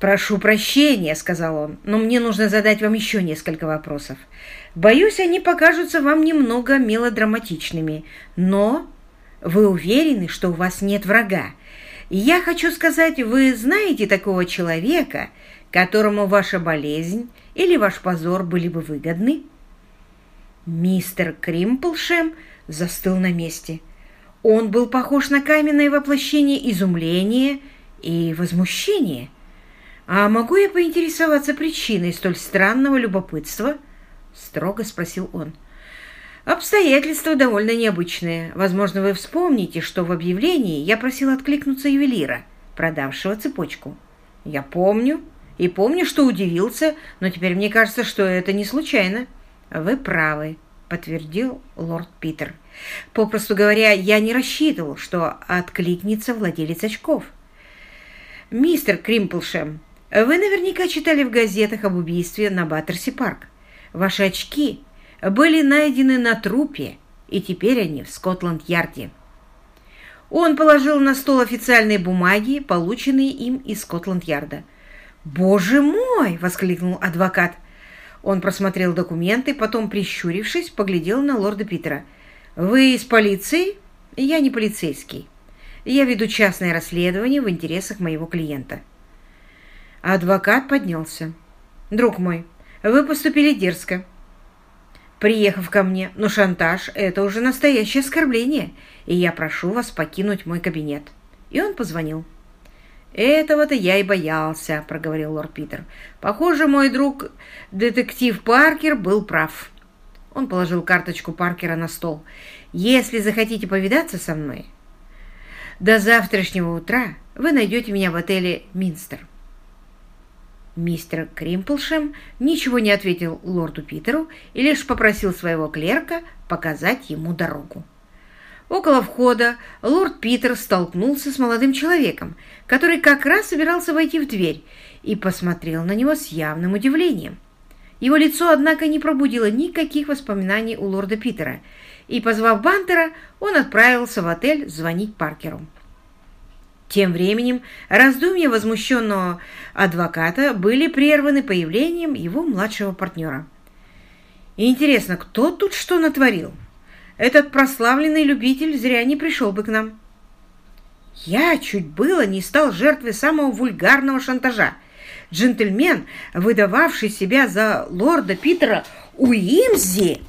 «Прошу прощения», — сказал он, — «но мне нужно задать вам еще несколько вопросов. Боюсь, они покажутся вам немного мелодраматичными, но вы уверены, что у вас нет врага? Я хочу сказать, вы знаете такого человека, которому ваша болезнь или ваш позор были бы выгодны?» Мистер Кримплшем застыл на месте. Он был похож на каменное воплощение изумления и возмущения. «А могу я поинтересоваться причиной столь странного любопытства?» — строго спросил он. «Обстоятельства довольно необычные. Возможно, вы вспомните, что в объявлении я просил откликнуться ювелира, продавшего цепочку. Я помню, и помню, что удивился, но теперь мне кажется, что это не случайно. Вы правы», — подтвердил лорд Питер. «Попросту говоря, я не рассчитывал, что откликнется владелец очков». «Мистер Кримплшем, вы наверняка читали в газетах об убийстве на Баттерси-парк. Ваши очки были найдены на трупе, и теперь они в Скотланд-Ярде. Он положил на стол официальные бумаги, полученные им из Скотланд-Ярда. «Боже мой!» — воскликнул адвокат. Он просмотрел документы, потом, прищурившись, поглядел на лорда Питера. «Вы из полиции?» «Я не полицейский. Я веду частное расследование в интересах моего клиента». Адвокат поднялся. «Друг мой, вы поступили дерзко, приехав ко мне, но шантаж — это уже настоящее оскорбление, и я прошу вас покинуть мой кабинет». И он позвонил. «Этого-то я и боялся», — проговорил лорд Питер. «Похоже, мой друг, детектив Паркер, был прав». Он положил карточку Паркера на стол. «Если захотите повидаться со мной, до завтрашнего утра вы найдете меня в отеле «Минстер». Мистер Кримплшем ничего не ответил лорду Питеру и лишь попросил своего клерка показать ему дорогу. Около входа лорд Питер столкнулся с молодым человеком, который как раз собирался войти в дверь, и посмотрел на него с явным удивлением. Его лицо, однако, не пробудило никаких воспоминаний у лорда Питера, и, позвав Бантера, он отправился в отель звонить Паркеру. Тем временем раздумья возмущенного адвоката были прерваны появлением его младшего партнера. «Интересно, кто тут что натворил? Этот прославленный любитель зря не пришел бы к нам». Я чуть было не стал жертвой самого вульгарного шантажа. Джентльмен, выдававший себя за лорда Питера Уимзи,